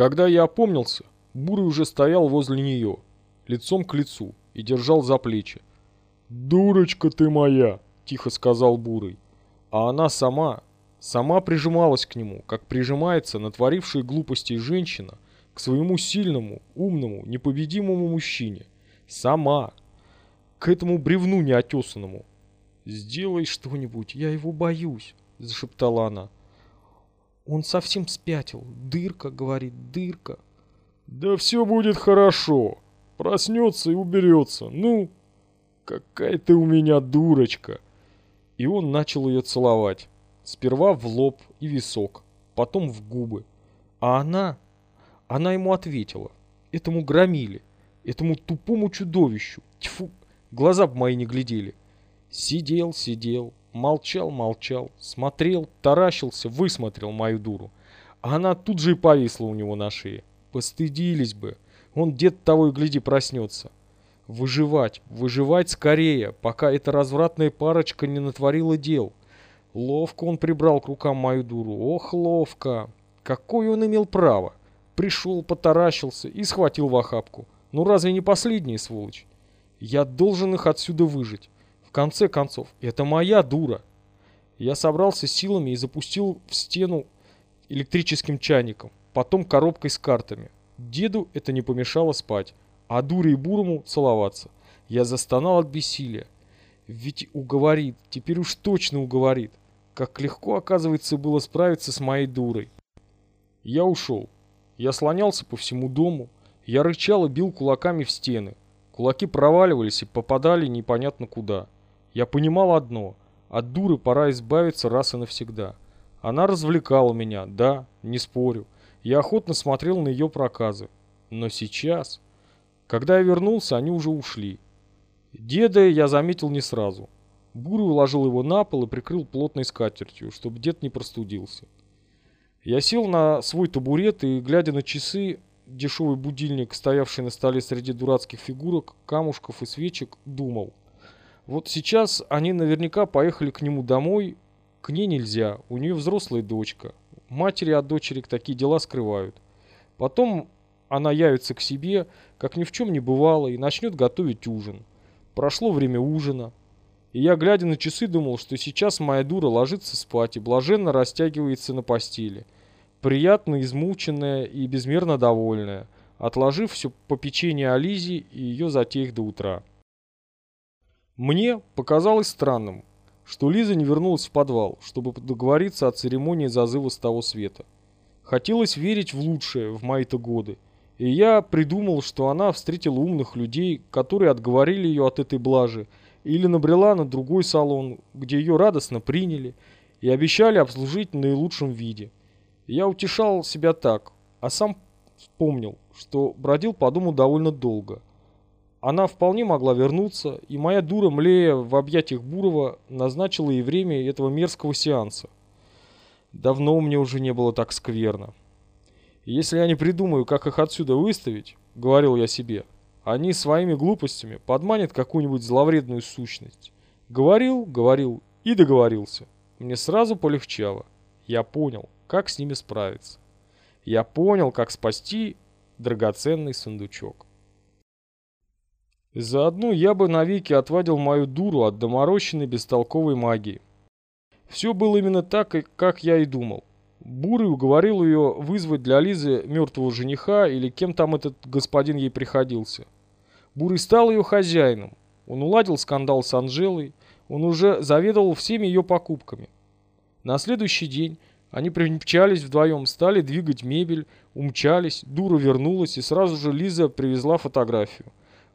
Когда я опомнился, Бурый уже стоял возле нее, лицом к лицу, и держал за плечи. «Дурочка ты моя!» – тихо сказал Бурый. А она сама, сама прижималась к нему, как прижимается натворившая глупостей женщина к своему сильному, умному, непобедимому мужчине. Сама. К этому бревну неотесанному. «Сделай что-нибудь, я его боюсь», – зашептала она. «Он совсем спятил. Дырка, — говорит, — дырка». «Да все будет хорошо. Проснется и уберется. Ну, какая ты у меня дурочка!» И он начал ее целовать. Сперва в лоб и висок, потом в губы. А она... Она ему ответила. Этому громили, этому тупому чудовищу. Тьфу, глаза б мои не глядели. Сидел, сидел, молчал, молчал, смотрел, таращился, высмотрел мою дуру. Она тут же и повисла у него на шее. Постыдились бы. Он дед того и гляди проснется. Выживать, выживать скорее, пока эта развратная парочка не натворила дел. Ловко он прибрал к рукам мою дуру. Ох, ловко. Какое он имел право. Пришел, потаращился и схватил в охапку. Ну разве не последний, сволочь? Я должен их отсюда выжить. В конце концов, это моя дура. Я собрался силами и запустил в стену электрическим чайником, потом коробкой с картами. Деду это не помешало спать а дуре и бурому целоваться. Я застонал от бессилия. Ведь уговорит, теперь уж точно уговорит. Как легко, оказывается, было справиться с моей дурой. Я ушел. Я слонялся по всему дому. Я рычал и бил кулаками в стены. Кулаки проваливались и попадали непонятно куда. Я понимал одно. От дуры пора избавиться раз и навсегда. Она развлекала меня, да, не спорю. Я охотно смотрел на ее проказы. Но сейчас... Когда я вернулся, они уже ушли. Деда я заметил не сразу. Бурый уложил его на пол и прикрыл плотной скатертью, чтобы дед не простудился. Я сел на свой табурет и, глядя на часы, дешевый будильник, стоявший на столе среди дурацких фигурок, камушков и свечек, думал. Вот сейчас они наверняка поехали к нему домой. К ней нельзя, у нее взрослая дочка. Матери от дочери такие дела скрывают. Потом она явится к себе, как ни в чем не бывало, и начнет готовить ужин. Прошло время ужина. И я, глядя на часы, думал, что сейчас моя дура ложится спать и блаженно растягивается на постели. Приятно измученная и безмерно довольная, отложив все попечение о Лизе и ее затеях до утра. Мне показалось странным, что Лиза не вернулась в подвал, чтобы договориться о церемонии зазыва с того света. Хотелось верить в лучшее в мои-то годы, и я придумал, что она встретила умных людей, которые отговорили ее от этой блажи, или набрела на другой салон, где ее радостно приняли и обещали обслужить в наилучшем виде. Я утешал себя так, а сам вспомнил, что бродил по дому довольно долго. Она вполне могла вернуться, и моя дура, млея в объятиях Бурова, назначила ей время этого мерзкого сеанса. Давно мне уже не было так скверно. Если я не придумаю, как их отсюда выставить, говорил я себе, они своими глупостями подманят какую-нибудь зловредную сущность. Говорил, говорил и договорился. Мне сразу полегчало. Я понял, как с ними справиться. Я понял, как спасти драгоценный сундучок. Заодно я бы навеки отвадил мою дуру от доморощенной бестолковой магии. Все было именно так, как я и думал. Бурый уговорил ее вызвать для Лизы мертвого жениха или кем там этот господин ей приходился. Бурый стал ее хозяином. Он уладил скандал с Анжелой, он уже заведовал всеми ее покупками. На следующий день они примчались вдвоем, стали двигать мебель, умчались, дура вернулась, и сразу же Лиза привезла фотографию.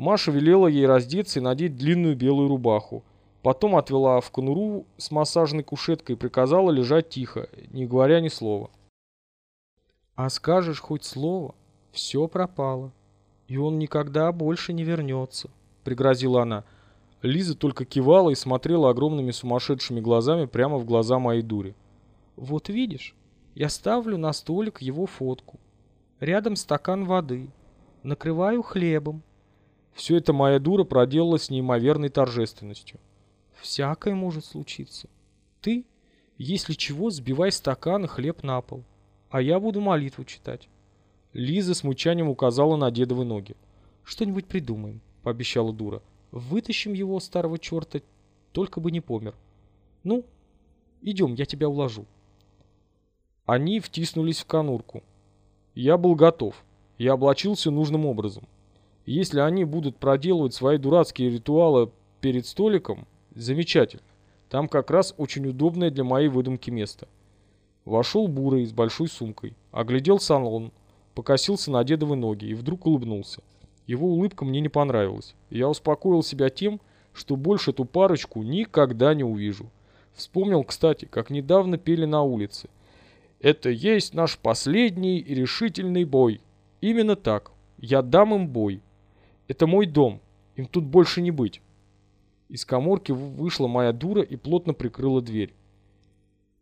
Маша велела ей раздеться и надеть длинную белую рубаху. Потом отвела в конуру с массажной кушеткой и приказала лежать тихо, не говоря ни слова. «А скажешь хоть слово, все пропало, и он никогда больше не вернется», — пригрозила она. Лиза только кивала и смотрела огромными сумасшедшими глазами прямо в глаза моей дури. «Вот видишь, я ставлю на столик его фотку. Рядом стакан воды. Накрываю хлебом». Все это моя дура проделала с неимоверной торжественностью. Всякое может случиться. Ты, если чего, сбивай стакан и хлеб на пол, а я буду молитву читать. Лиза с мучанием указала на дедовы ноги. «Что-нибудь придумаем», — пообещала дура. «Вытащим его, старого черта, только бы не помер. Ну, идем, я тебя уложу». Они втиснулись в конурку. Я был готов. Я облачился нужным образом. Если они будут проделывать свои дурацкие ритуалы перед столиком, замечательно. Там как раз очень удобное для моей выдумки место. Вошел Бурый с большой сумкой, оглядел салон, покосился на дедовы ноги и вдруг улыбнулся. Его улыбка мне не понравилась. Я успокоил себя тем, что больше эту парочку никогда не увижу. Вспомнил, кстати, как недавно пели на улице. «Это есть наш последний и решительный бой». Именно так. Я дам им бой. Это мой дом. Им тут больше не быть. Из коморки вышла моя дура и плотно прикрыла дверь.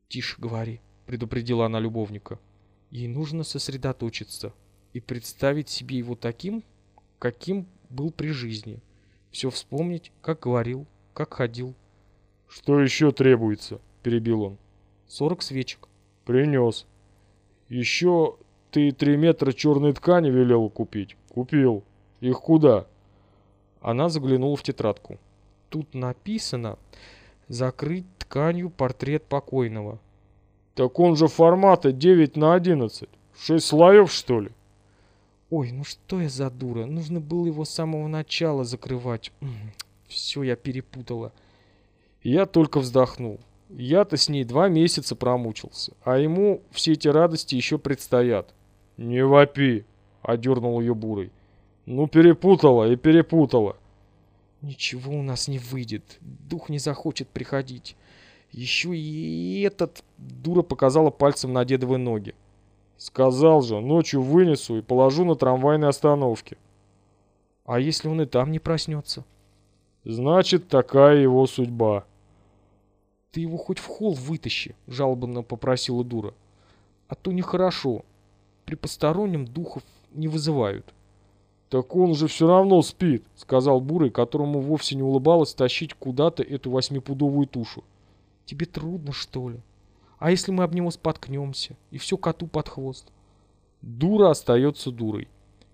«Тише говори», — предупредила она любовника. Ей нужно сосредоточиться и представить себе его таким, каким был при жизни. Все вспомнить, как говорил, как ходил. «Что еще требуется?» – перебил он. «Сорок свечек». «Принес. Еще ты три метра черной ткани велел купить?» «Купил. Их куда?» Она заглянула в тетрадку. «Тут написано «Закрыть тканью портрет покойного». Так он же формата 9 на 11. Шесть слоев, что ли? Ой, ну что я за дура. Нужно было его с самого начала закрывать. Все я перепутала. Я только вздохнул. Я-то с ней два месяца промучился, а ему все эти радости еще предстоят. «Не вопи!» — одернул ее бурой. «Ну, перепутала и перепутала!» «Ничего у нас не выйдет. Дух не захочет приходить. Еще и этот дура показала пальцем на дедовые ноги. Сказал же, ночью вынесу и положу на трамвайной остановке. А если он и там не проснется? Значит, такая его судьба. Ты его хоть в холл вытащи, жалобно попросила дура. А то нехорошо. При постороннем духов не вызывают. «Так он же все равно спит», — сказал Бурый, которому вовсе не улыбалось тащить куда-то эту восьмипудовую тушу. Тебе трудно, что ли? А если мы об него споткнемся, и все коту под хвост? Дура остается дурой.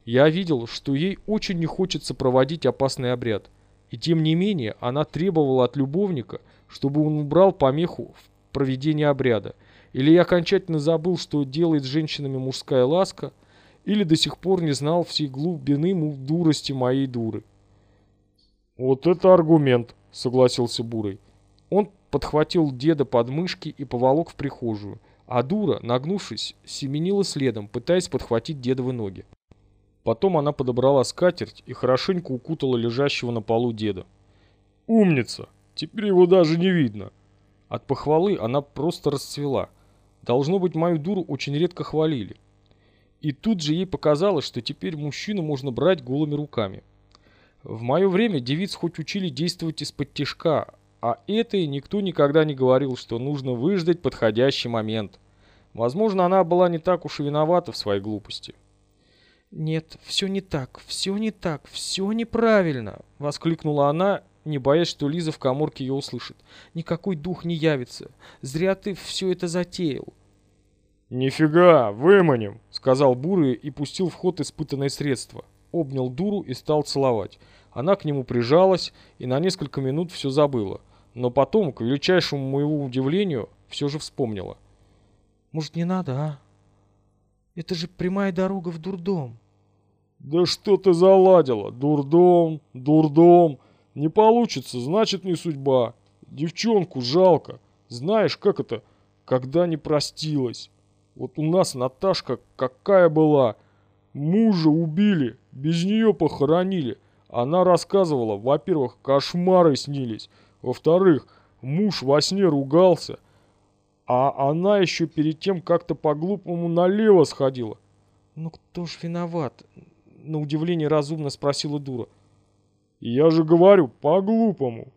Я видел, что ей очень не хочется проводить опасный обряд. И тем не менее, она требовала от любовника, чтобы он убрал помеху в проведении обряда. Или я окончательно забыл, что делает с женщинами мужская ласка, или до сих пор не знал всей глубины дурости моей дуры. «Вот это аргумент», — согласился Бурый. Он подхватил деда под мышки и поволок в прихожую, а дура, нагнувшись, семенила следом, пытаясь подхватить дедовы ноги. Потом она подобрала скатерть и хорошенько укутала лежащего на полу деда. «Умница! Теперь его даже не видно!» От похвалы она просто расцвела. Должно быть, мою дуру очень редко хвалили. И тут же ей показалось, что теперь мужчину можно брать голыми руками. В мое время девиц хоть учили действовать из-под тишка, а этой никто никогда не говорил, что нужно выждать подходящий момент. Возможно, она была не так уж и виновата в своей глупости. «Нет, все не так, все не так, все неправильно!» — воскликнула она, не боясь, что Лиза в коморке ее услышит. «Никакой дух не явится. Зря ты все это затеял». «Нифига, выманим!» — сказал Бурый и пустил в ход испытанное средство. Обнял дуру и стал целовать. Она к нему прижалась и на несколько минут все забыла — но потом, к величайшему моему удивлению, все же вспомнила. «Может, не надо, а? Это же прямая дорога в дурдом». «Да что ты заладила? Дурдом, дурдом. Не получится, значит, не судьба. Девчонку жалко. Знаешь, как это, когда не простилась? Вот у нас Наташка какая была. Мужа убили, без нее похоронили. Она рассказывала, во-первых, кошмары снились». Во-вторых, муж во сне ругался, а она еще перед тем как-то по-глупому налево сходила. «Ну кто ж виноват?» — на удивление разумно спросила дура. «Я же говорю, по-глупому.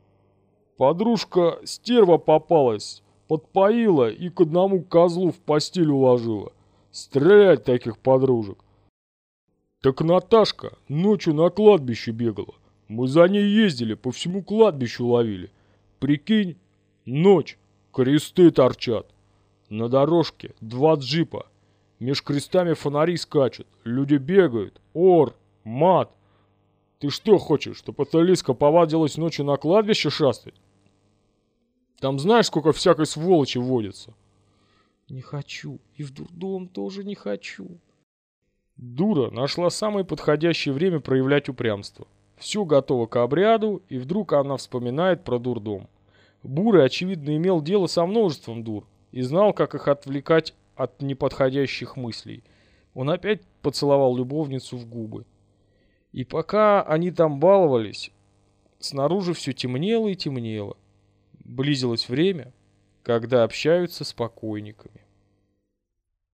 Подружка стерва попалась, подпоила и к одному козлу в постель уложила. Стрелять таких подружек. Так Наташка ночью на кладбище бегала. Мы за ней ездили, по всему кладбищу ловили. Прикинь, ночь, кресты торчат. На дорожке два джипа. Меж крестами фонари скачут, люди бегают, ор, мат. Ты что хочешь, чтобы эта Лиска повадилась ночью на кладбище шастать? Там знаешь, сколько всякой сволочи водится? Не хочу, и в дурдом тоже не хочу. Дура нашла самое подходящее время проявлять упрямство. Все готово к обряду, и вдруг она вспоминает про дурдом. Бурый, очевидно, имел дело со множеством дур и знал, как их отвлекать от неподходящих мыслей. Он опять поцеловал любовницу в губы. И пока они там баловались, снаружи все темнело и темнело. Близилось время, когда общаются с покойниками.